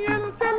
Indian